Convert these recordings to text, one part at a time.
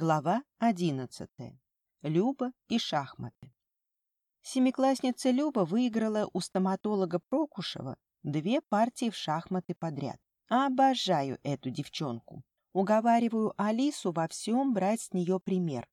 Глава одиннадцатая. Люба и шахматы. Семиклассница Люба выиграла у стоматолога Прокушева две партии в шахматы подряд. Обожаю эту девчонку. Уговариваю Алису во всем брать с нее пример.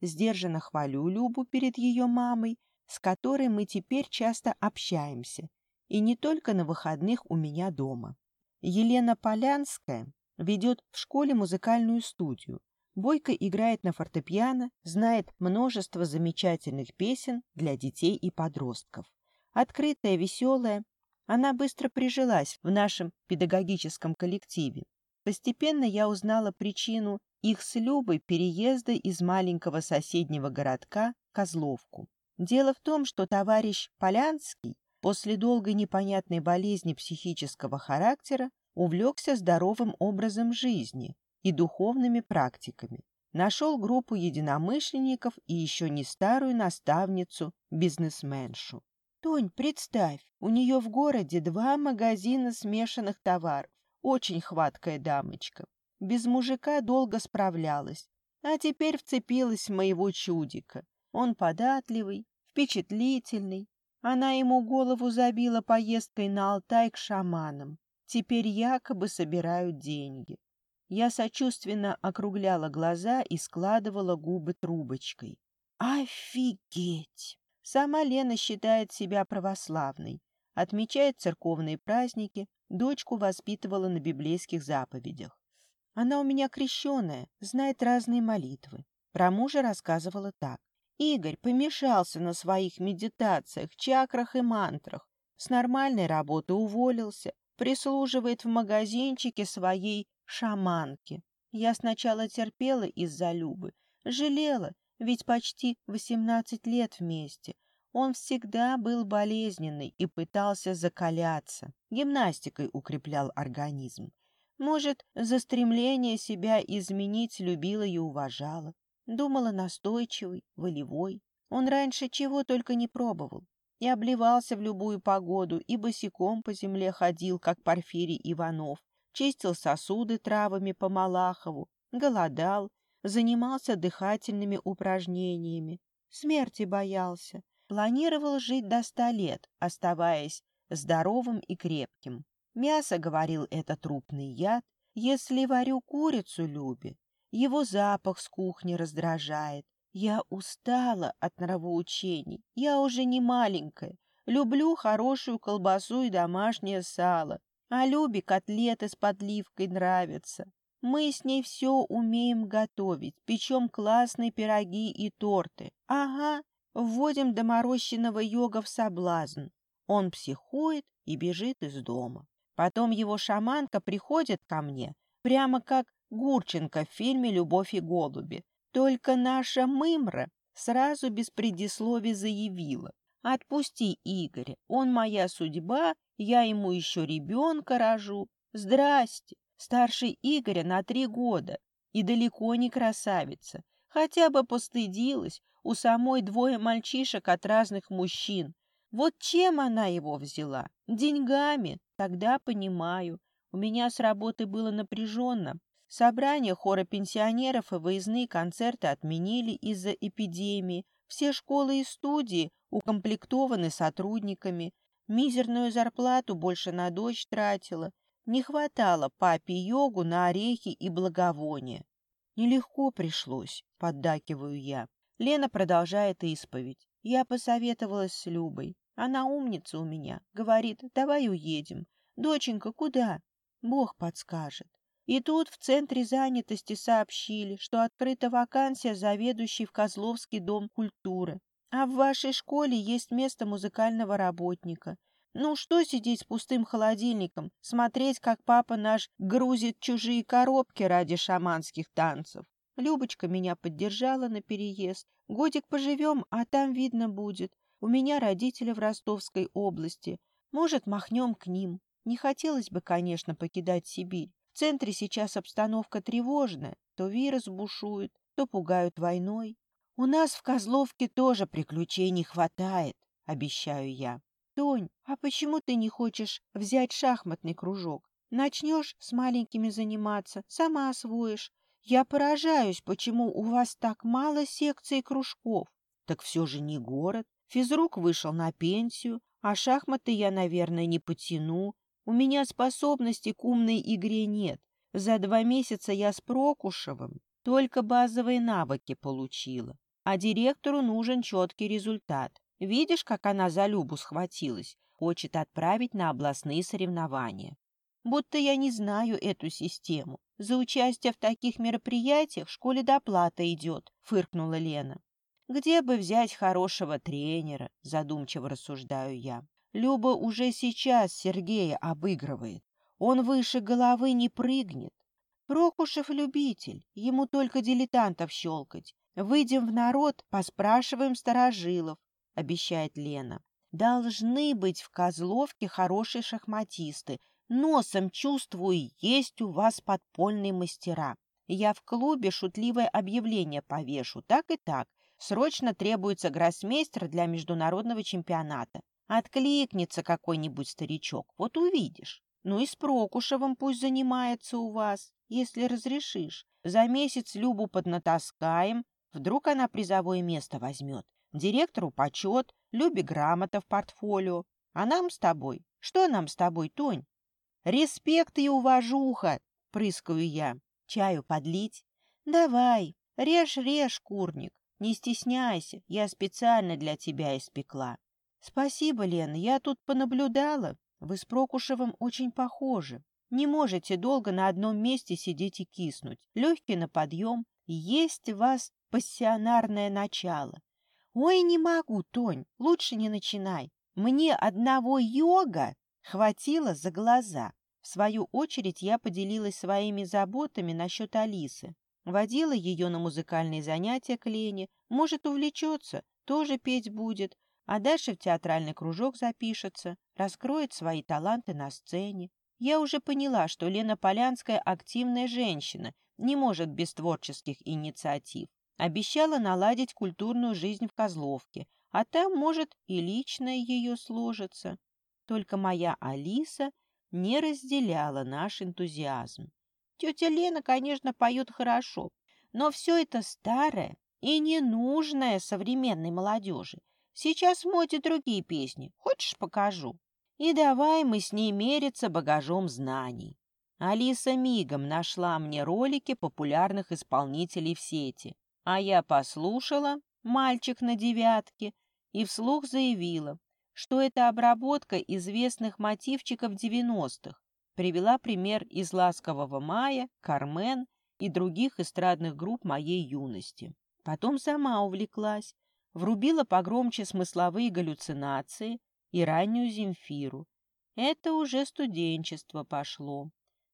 Сдержанно хвалю Любу перед ее мамой, с которой мы теперь часто общаемся, и не только на выходных у меня дома. Елена Полянская ведет в школе музыкальную студию. Бойко играет на фортепиано, знает множество замечательных песен для детей и подростков. Открытая, веселая, она быстро прижилась в нашем педагогическом коллективе. Постепенно я узнала причину их с Любой переезда из маленького соседнего городка Козловку. Дело в том, что товарищ Полянский после долгой непонятной болезни психического характера увлекся здоровым образом жизни и духовными практиками, нашел группу единомышленников и еще не старую наставницу-бизнесменшу. Тонь, представь, у нее в городе два магазина смешанных товаров. Очень хваткая дамочка. Без мужика долго справлялась, а теперь вцепилась в моего чудика. Он податливый, впечатлительный. Она ему голову забила поездкой на Алтай к шаманам. Теперь якобы собирают деньги. Я сочувственно округляла глаза и складывала губы трубочкой. Офигеть! Сама Лена считает себя православной, отмечает церковные праздники, дочку воспитывала на библейских заповедях. Она у меня крещеная, знает разные молитвы. Про мужа рассказывала так. Игорь помешался на своих медитациях, чакрах и мантрах. С нормальной работы уволился, прислуживает в магазинчике своей шаманки. Я сначала терпела из-за Любы, жалела, ведь почти восемнадцать лет вместе. Он всегда был болезненный и пытался закаляться. Гимнастикой укреплял организм. Может, за стремление себя изменить любила и уважала. Думала настойчивый, волевой. Он раньше чего только не пробовал. И обливался в любую погоду, и босиком по земле ходил, как Порфирий Иванов, чистил сосуды травами по Малахову, голодал, занимался дыхательными упражнениями, смерти боялся, планировал жить до ста лет, оставаясь здоровым и крепким. Мясо, говорил, это трупный яд. Если варю курицу, Любе, его запах с кухни раздражает. Я устала от нравоучений. Я уже не маленькая. Люблю хорошую колбасу и домашнее сало. А Любе котлеты с подливкой нравятся. Мы с ней все умеем готовить, печем классные пироги и торты. Ага, вводим доморощенного йога в соблазн. Он психует и бежит из дома. Потом его шаманка приходит ко мне, прямо как Гурченко в фильме «Любовь и голуби». Только наша мымра сразу без предисловий заявила. «Отпусти Игоря, он моя судьба, я ему еще ребенка рожу. Здрасте, старше Игоря на три года и далеко не красавица. Хотя бы постыдилась, у самой двое мальчишек от разных мужчин. Вот чем она его взяла? Деньгами? Тогда понимаю. У меня с работы было напряженно, Собрания хора пенсионеров и выездные концерты отменили из-за эпидемии. Все школы и студии укомплектованы сотрудниками. Мизерную зарплату больше на дочь тратила. Не хватало папе йогу на орехи и благовония. Нелегко пришлось, поддакиваю я. Лена продолжает исповедь. Я посоветовалась с Любой. Она умница у меня. Говорит, давай уедем. Доченька, куда? Бог подскажет. И тут в центре занятости сообщили, что открыта вакансия заведующей в Козловский дом культуры. А в вашей школе есть место музыкального работника. Ну, что сидеть с пустым холодильником, смотреть, как папа наш грузит чужие коробки ради шаманских танцев. Любочка меня поддержала на переезд. Годик поживем, а там видно будет. У меня родители в Ростовской области. Может, махнем к ним. Не хотелось бы, конечно, покидать Сибирь. В центре сейчас обстановка тревожная. То вирус бушует, то пугают войной. У нас в Козловке тоже приключений хватает, обещаю я. Тонь, а почему ты не хочешь взять шахматный кружок? Начнешь с маленькими заниматься, сама освоишь. Я поражаюсь, почему у вас так мало секций кружков. Так все же не город. Физрук вышел на пенсию, а шахматы я, наверное, не потяну. У меня способностей к умной игре нет. За два месяца я с Прокушевым только базовые навыки получила. А директору нужен четкий результат. Видишь, как она за Любу схватилась? Хочет отправить на областные соревнования. Будто я не знаю эту систему. За участие в таких мероприятиях в школе доплата идет, фыркнула Лена. Где бы взять хорошего тренера, задумчиво рассуждаю я. Люба уже сейчас Сергея обыгрывает. Он выше головы не прыгнет. Прокушев любитель, ему только дилетантов щелкать. Выйдем в народ, поспрашиваем старожилов, обещает Лена. Должны быть в Козловке хорошие шахматисты. Носом чувствую, есть у вас подпольные мастера. Я в клубе шутливое объявление повешу, так и так. Срочно требуется гроссмейстер для международного чемпионата. Откликнется какой-нибудь старичок, вот увидишь. Ну и с Прокушевым пусть занимается у вас, если разрешишь. За месяц Любу поднатаскаем, вдруг она призовое место возьмет. Директору почет, Любе грамота в портфолио. А нам с тобой? Что нам с тобой, Тонь? Респект и уважуха, прыскаю я. Чаю подлить? Давай, режь-режь, курник. Не стесняйся, я специально для тебя испекла. Спасибо, Лена, я тут понаблюдала. Вы с Прокушевым очень похожи. Не можете долго на одном месте сидеть и киснуть. Легкий на подъем. Есть вас пассионарное начало. Ой, не могу, Тонь, лучше не начинай. Мне одного йога хватило за глаза. В свою очередь я поделилась своими заботами насчет Алисы. Водила ее на музыкальные занятия к Лене. Может, увлечется, тоже петь будет а дальше в театральный кружок запишется, раскроет свои таланты на сцене. Я уже поняла, что Лена Полянская активная женщина, не может без творческих инициатив. Обещала наладить культурную жизнь в Козловке, а там, может, и личное ее сложится. Только моя Алиса не разделяла наш энтузиазм. Тетя Лена, конечно, поет хорошо, но все это старое и ненужное современной молодежи. Сейчас в моде другие песни. Хочешь, покажу? И давай мы с ней мериться багажом знаний. Алиса мигом нашла мне ролики популярных исполнителей в сети, а я послушала «Мальчик на девятке» и вслух заявила, что это обработка известных мотивчиков 90-х. Привела пример из «Ласкового мая», «Кармен» и других эстрадных групп моей юности. Потом сама увлеклась, врубила погромче смысловые галлюцинации и раннюю Земфиру. Это уже студенчество пошло.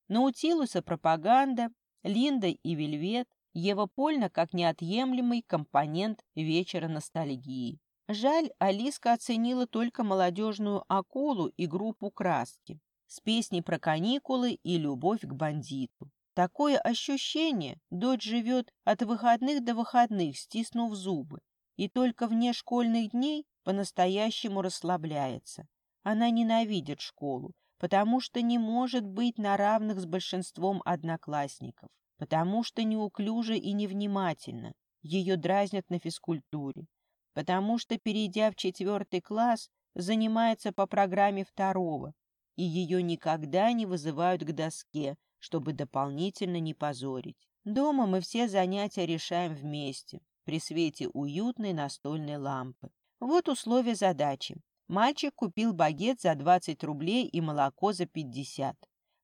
Наутилуса пропаганда, Линда и Вельвет, Ева Польна как неотъемлемый компонент вечера ностальгии. Жаль, Алиска оценила только молодежную акулу и группу «Краски» с песней про каникулы и любовь к бандиту. Такое ощущение дочь живет от выходных до выходных, стиснув зубы, и только вне школьных дней по-настоящему расслабляется. Она ненавидит школу, потому что не может быть на равных с большинством одноклассников, потому что неуклюжа и невнимательна, ее дразнят на физкультуре, потому что, перейдя в четвертый класс, занимается по программе второго, и ее никогда не вызывают к доске, чтобы дополнительно не позорить. Дома мы все занятия решаем вместе, при свете уютной настольной лампы. Вот условия задачи. Мальчик купил багет за 20 рублей и молоко за 50.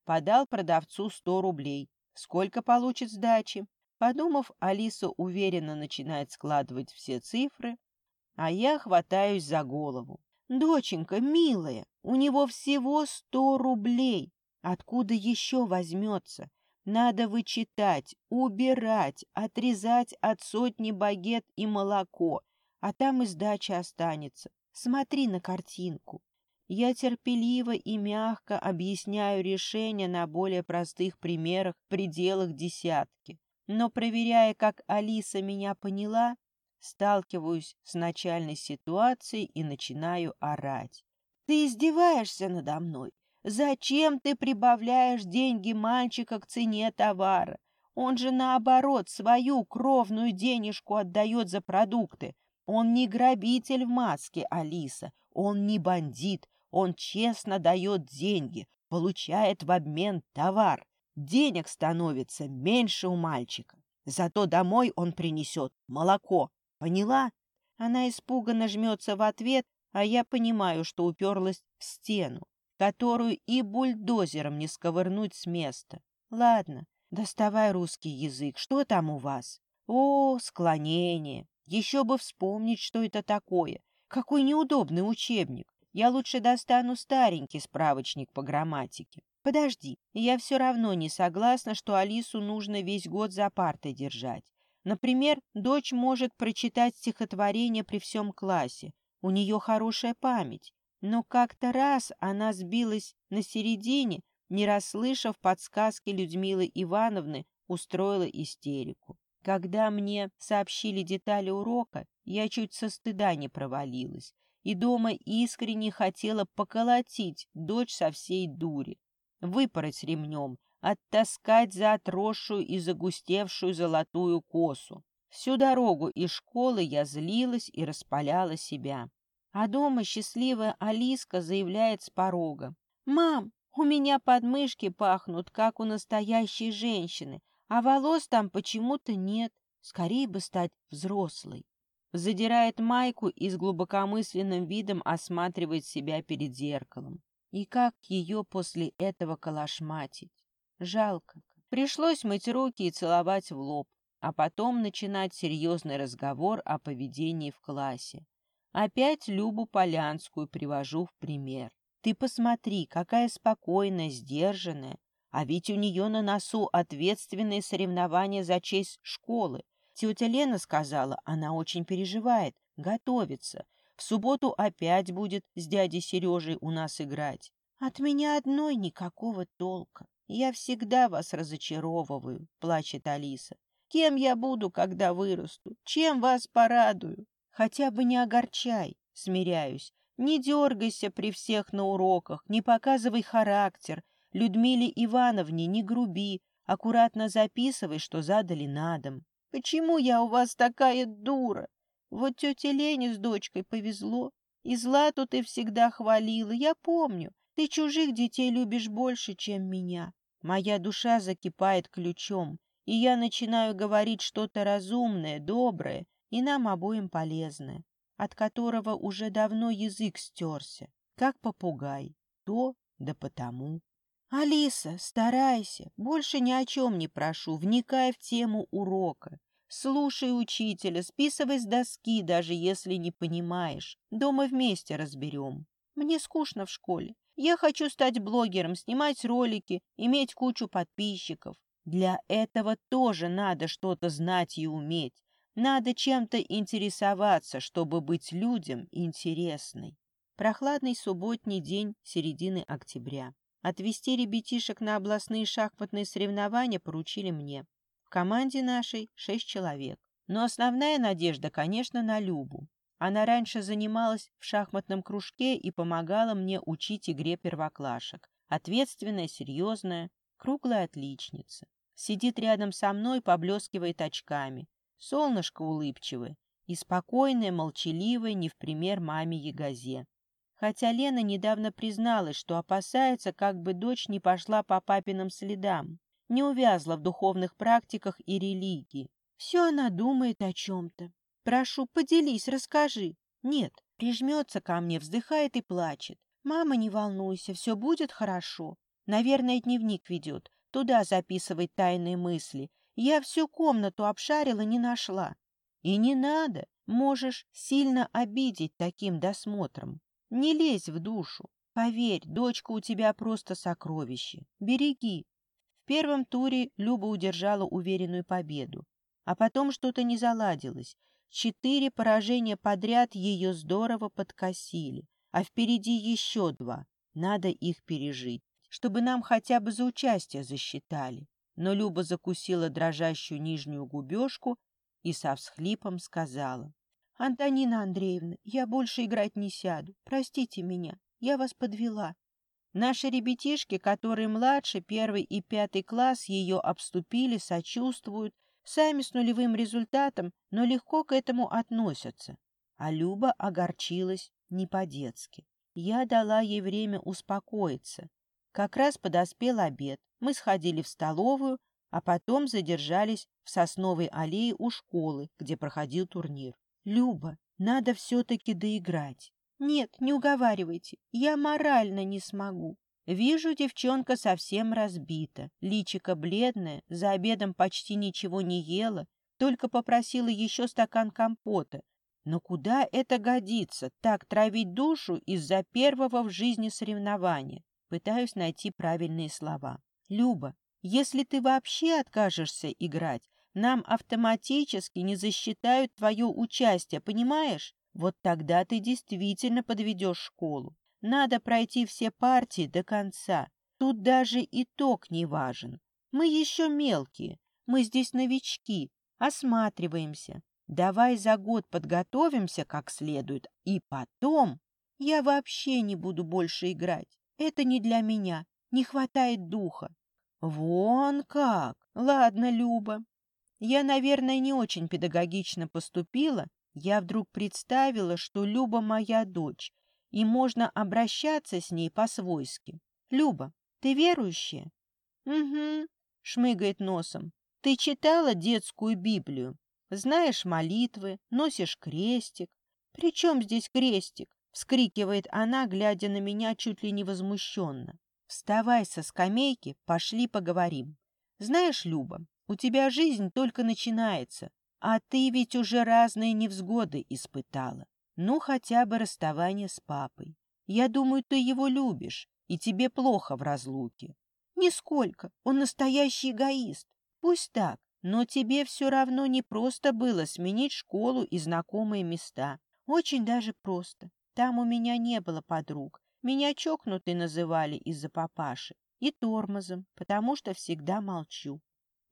Подал продавцу 100 рублей. Сколько получит сдачи? Подумав, Алиса уверенно начинает складывать все цифры, а я хватаюсь за голову. «Доченька, милая, у него всего сто рублей. Откуда еще возьмется? Надо вычитать, убирать, отрезать от сотни багет и молоко, а там и сдача останется. Смотри на картинку. Я терпеливо и мягко объясняю решение на более простых примерах в пределах десятки. Но проверяя, как Алиса меня поняла, сталкиваюсь с начальной ситуацией и начинаю орать. «Ты издеваешься надо мной? Зачем ты прибавляешь деньги мальчика к цене товара? Он же, наоборот, свою кровную денежку отдает за продукты. Он не грабитель в маске, Алиса. Он не бандит. Он честно дает деньги, получает в обмен товар. Денег становится меньше у мальчика. Зато домой он принесет молоко. Поняла? Она испуганно жмется в ответ, а я понимаю, что уперлась в стену, которую и бульдозером не сковырнуть с места. Ладно, доставай русский язык. Что там у вас? О, склонение. Еще бы вспомнить, что это такое. Какой неудобный учебник. Я лучше достану старенький справочник по грамматике. Подожди, я все равно не согласна, что Алису нужно весь год за партой держать. Например, дочь может прочитать стихотворение при всем классе. У нее хорошая память. Но как-то раз она сбилась на середине, не расслышав подсказки Людмилы Ивановны, устроила истерику. Когда мне сообщили детали урока, я чуть со стыда не провалилась и дома искренне хотела поколотить дочь со всей дури, выпороть ремнем, оттаскать за отросшую и загустевшую золотую косу. Всю дорогу из школы я злилась и распаляла себя. А дома счастливая Алиска заявляет с порога. «Мам, у меня подмышки пахнут, как у настоящей женщины, а волос там почему-то нет. Скорее бы стать взрослой» задирает майку и с глубокомысленным видом осматривает себя перед зеркалом. И как ее после этого калашматить? Жалко. Пришлось мыть руки и целовать в лоб, а потом начинать серьезный разговор о поведении в классе. Опять Любу Полянскую привожу в пример. Ты посмотри, какая спокойная, сдержанная. А ведь у нее на носу ответственные соревнования за честь школы. Тетя Лена сказала, она очень переживает, готовится. В субботу опять будет с дядей Сережей у нас играть. От меня одной никакого толка. Я всегда вас разочаровываю, плачет Алиса. Кем я буду, когда вырасту? Чем вас порадую? Хотя бы не огорчай, смиряюсь. Не дергайся при всех на уроках, не показывай характер. Людмиле Ивановне не груби, аккуратно записывай, что задали на дом. Почему я у вас такая дура? Вот тете Лене с дочкой повезло. И Злату ты всегда хвалила, я помню. Ты чужих детей любишь больше, чем меня. Моя душа закипает ключом, и я начинаю говорить что-то разумное, доброе и нам обоим полезное, от которого уже давно язык стерся, как попугай. То да потому. «Алиса, старайся, больше ни о чем не прошу, вникай в тему урока. Слушай учителя, списывай с доски, даже если не понимаешь. Дома вместе разберем. Мне скучно в школе. Я хочу стать блогером, снимать ролики, иметь кучу подписчиков. Для этого тоже надо что-то знать и уметь. Надо чем-то интересоваться, чтобы быть людям интересной. Прохладный субботний день середины октября. Отвести ребятишек на областные шахматные соревнования поручили мне. В команде нашей шесть человек. Но основная надежда, конечно, на Любу. Она раньше занималась в шахматном кружке и помогала мне учить игре первоклашек. Ответственная, серьезная, круглая отличница. Сидит рядом со мной, поблескивает очками. Солнышко улыбчивое и спокойное, молчаливое, не в пример маме Ягозе хотя Лена недавно призналась, что опасается, как бы дочь не пошла по папиным следам, не увязла в духовных практиках и религии. Все она думает о чем-то. Прошу, поделись, расскажи. Нет, прижмется ко мне, вздыхает и плачет. Мама, не волнуйся, все будет хорошо. Наверное, дневник ведет. Туда записывает тайные мысли. Я всю комнату обшарила, не нашла. И не надо. Можешь сильно обидеть таким досмотром. Не лезь в душу. Поверь, дочка у тебя просто сокровище. Береги. В первом туре Люба удержала уверенную победу. А потом что-то не заладилось. Четыре поражения подряд ее здорово подкосили. А впереди еще два. Надо их пережить, чтобы нам хотя бы за участие засчитали. Но Люба закусила дрожащую нижнюю губежку и со всхлипом сказала. «Антонина Андреевна, я больше играть не сяду. Простите меня, я вас подвела». Наши ребятишки, которые младше, первый и пятый класс, ее обступили, сочувствуют, сами с нулевым результатом, но легко к этому относятся. А Люба огорчилась не по-детски. Я дала ей время успокоиться. Как раз подоспел обед. Мы сходили в столовую, а потом задержались в сосновой аллее у школы, где проходил турнир. «Люба, надо все-таки доиграть». «Нет, не уговаривайте, я морально не смогу». Вижу, девчонка совсем разбита, личико бледное, за обедом почти ничего не ела, только попросила еще стакан компота. Но куда это годится, так травить душу из-за первого в жизни соревнования? Пытаюсь найти правильные слова. Люба, если ты вообще откажешься играть, нам автоматически не засчитают твое участие, понимаешь? Вот тогда ты действительно подведешь школу. Надо пройти все партии до конца. Тут даже итог не важен. Мы еще мелкие, мы здесь новички, осматриваемся. Давай за год подготовимся как следует, и потом... Я вообще не буду больше играть. Это не для меня, не хватает духа. Вон как! Ладно, Люба. Я, наверное, не очень педагогично поступила. Я вдруг представила, что Люба моя дочь, и можно обращаться с ней по-свойски. Люба, ты верующая? Угу, шмыгает носом. Ты читала детскую Библию? Знаешь молитвы, носишь крестик. При чем здесь крестик? Вскрикивает она, глядя на меня чуть ли не возмущенно. Вставай со скамейки, пошли поговорим. Знаешь, Люба, у тебя жизнь только начинается, а ты ведь уже разные невзгоды испытала. Ну, хотя бы расставание с папой. Я думаю, ты его любишь, и тебе плохо в разлуке. Нисколько, он настоящий эгоист. Пусть так, но тебе все равно не просто было сменить школу и знакомые места. Очень даже просто. Там у меня не было подруг, меня чокнутой называли из-за папаши и тормозом, потому что всегда молчу.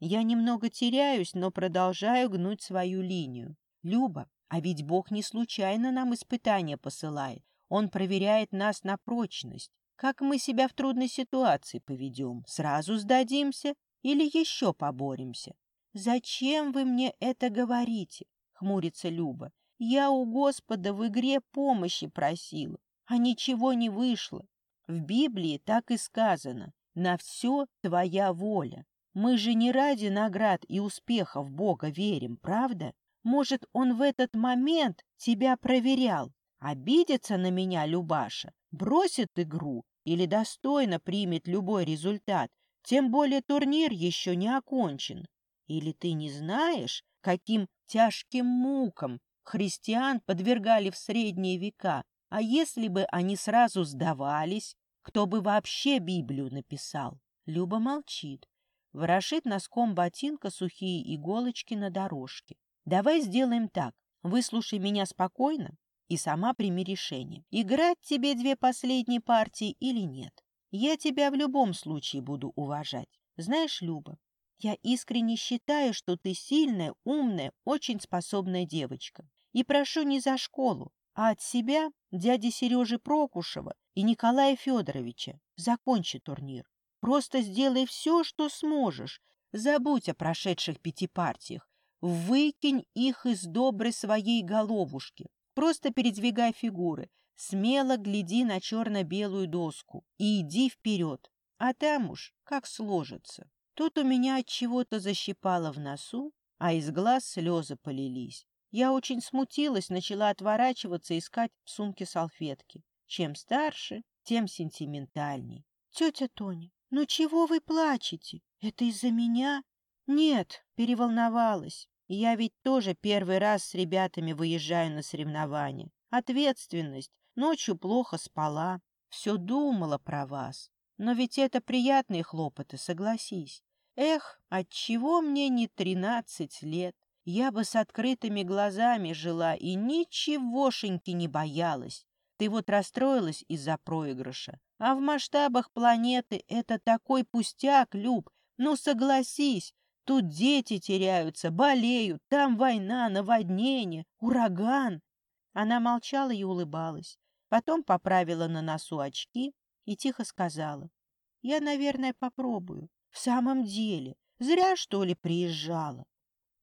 Я немного теряюсь, но продолжаю гнуть свою линию. Люба, а ведь Бог не случайно нам испытания посылает. Он проверяет нас на прочность. Как мы себя в трудной ситуации поведем? Сразу сдадимся или еще поборемся? «Зачем вы мне это говорите?» — хмурится Люба. «Я у Господа в игре помощи просила а ничего не вышло. В Библии так и сказано «на все твоя воля». Мы же не ради наград и успехов Бога верим, правда? Может, он в этот момент тебя проверял, обидится на меня Любаша, бросит игру или достойно примет любой результат, тем более турнир еще не окончен. Или ты не знаешь, каким тяжким мукам христиан подвергали в средние века а если бы они сразу сдавались, кто бы вообще Библию написал? Люба молчит. Ворошит носком ботинка сухие иголочки на дорожке. Давай сделаем так. Выслушай меня спокойно и сама прими решение. Играть тебе две последние партии или нет. Я тебя в любом случае буду уважать. Знаешь, Люба, я искренне считаю, что ты сильная, умная, очень способная девочка. И прошу не за школу, а от себя дяди Сережи Прокушева и Николая Федоровича. Закончи турнир. Просто сделай все, что сможешь. Забудь о прошедших пяти партиях. Выкинь их из доброй своей головушки. Просто передвигай фигуры. Смело гляди на черно-белую доску и иди вперед. А там уж как сложится. Тут у меня от чего-то защипало в носу, а из глаз слезы полились. Я очень смутилась, начала отворачиваться, искать в сумке салфетки. Чем старше, тем сентиментальней. «Тетя Тоня, ну чего вы плачете? Это из-за меня?» «Нет», — переволновалась. «Я ведь тоже первый раз с ребятами выезжаю на соревнования. Ответственность. Ночью плохо спала. Все думала про вас. Но ведь это приятные хлопоты, согласись. Эх, отчего мне не тринадцать лет? Я бы с открытыми глазами жила и ничегошеньки не боялась. Ты вот расстроилась из-за проигрыша. А в масштабах планеты это такой пустяк, Люб. Ну, согласись, тут дети теряются, болеют, там война, наводнение, ураган. Она молчала и улыбалась. Потом поправила на носу очки и тихо сказала. Я, наверное, попробую. В самом деле, зря, что ли, приезжала.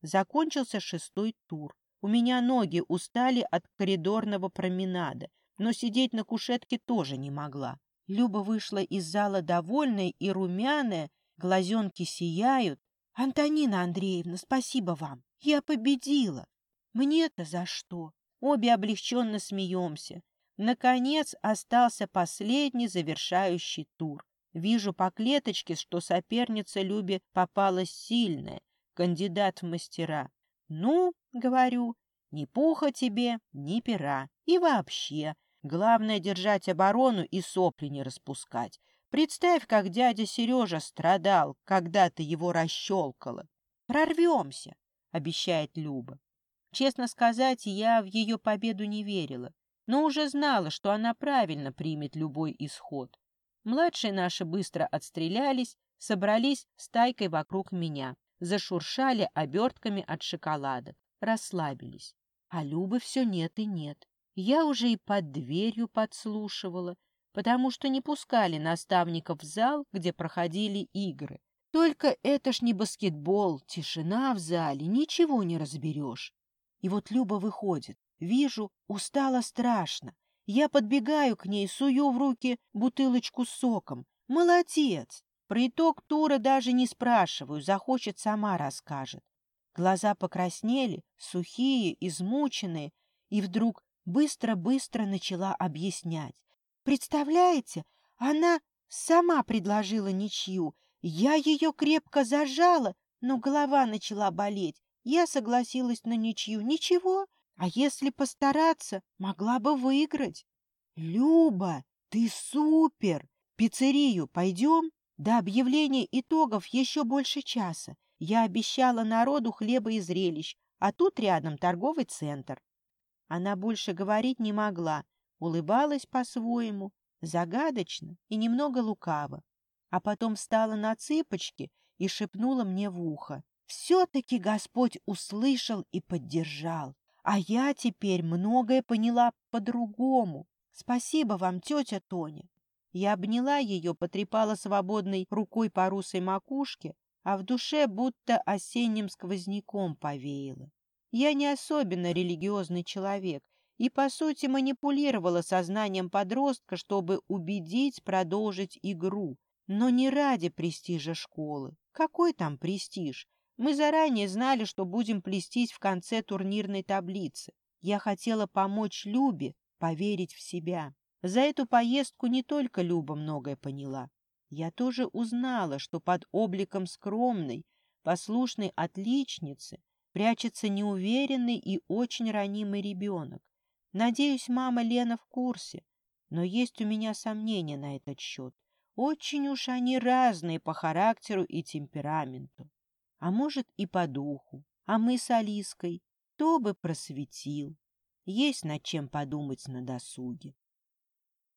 Закончился шестой тур. У меня ноги устали от коридорного променада, но сидеть на кушетке тоже не могла. Люба вышла из зала довольная и румяная, глазенки сияют. «Антонина Андреевна, спасибо вам! Я победила!» «Мне-то за что?» Обе облегченно смеемся. Наконец остался последний завершающий тур. Вижу по клеточке, что соперница Любе попалась сильная, кандидат в мастера. Ну, говорю, ни пуха тебе, ни пера. И вообще, главное держать оборону и сопли не распускать. Представь, как дядя Сережа страдал, когда ты его расщелкала. Прорвемся, обещает Люба. Честно сказать, я в ее победу не верила, но уже знала, что она правильно примет любой исход. Младшие наши быстро отстрелялись, собрались стайкой вокруг меня, зашуршали обертками от шоколадок, расслабились. А Любы все нет и нет. Я уже и под дверью подслушивала, потому что не пускали наставников в зал, где проходили игры. Только это ж не баскетбол, тишина в зале, ничего не разберешь. И вот Люба выходит. Вижу, устала страшно. Я подбегаю к ней, сую в руки бутылочку с соком. Молодец! Про итог тура даже не спрашиваю, захочет, сама расскажет. Глаза покраснели, сухие, измученные, и вдруг быстро-быстро начала объяснять. Представляете, она сама предложила ничью. Я ее крепко зажала, но голова начала болеть. Я согласилась на ничью. Ничего, а если постараться, могла бы выиграть. Люба, ты супер! Пиццерию пойдем? До объявления итогов еще больше часа. Я обещала народу хлеба и зрелищ, а тут рядом торговый центр. Она больше говорить не могла, улыбалась по-своему, загадочно и немного лукаво, а потом встала на цыпочки и шепнула мне в ухо. Все-таки Господь услышал и поддержал, а я теперь многое поняла по-другому. Спасибо вам, тетя Тоня. Я обняла ее, потрепала свободной рукой по русой макушке, а в душе будто осенним сквозняком повеяло. Я не особенно религиозный человек и, по сути, манипулировала сознанием подростка, чтобы убедить продолжить игру, но не ради престижа школы. Какой там престиж? Мы заранее знали, что будем плестись в конце турнирной таблицы. Я хотела помочь Любе поверить в себя. За эту поездку не только Люба многое поняла. Я тоже узнала, что под обликом скромной, послушной отличницы прячется неуверенный и очень ранимый ребенок. Надеюсь, мама Лена в курсе, но есть у меня сомнения на этот счет. Очень уж они разные по характеру и темпераменту. А может, и по духу. А мы с Алиской, кто бы просветил. Есть над чем подумать на досуге.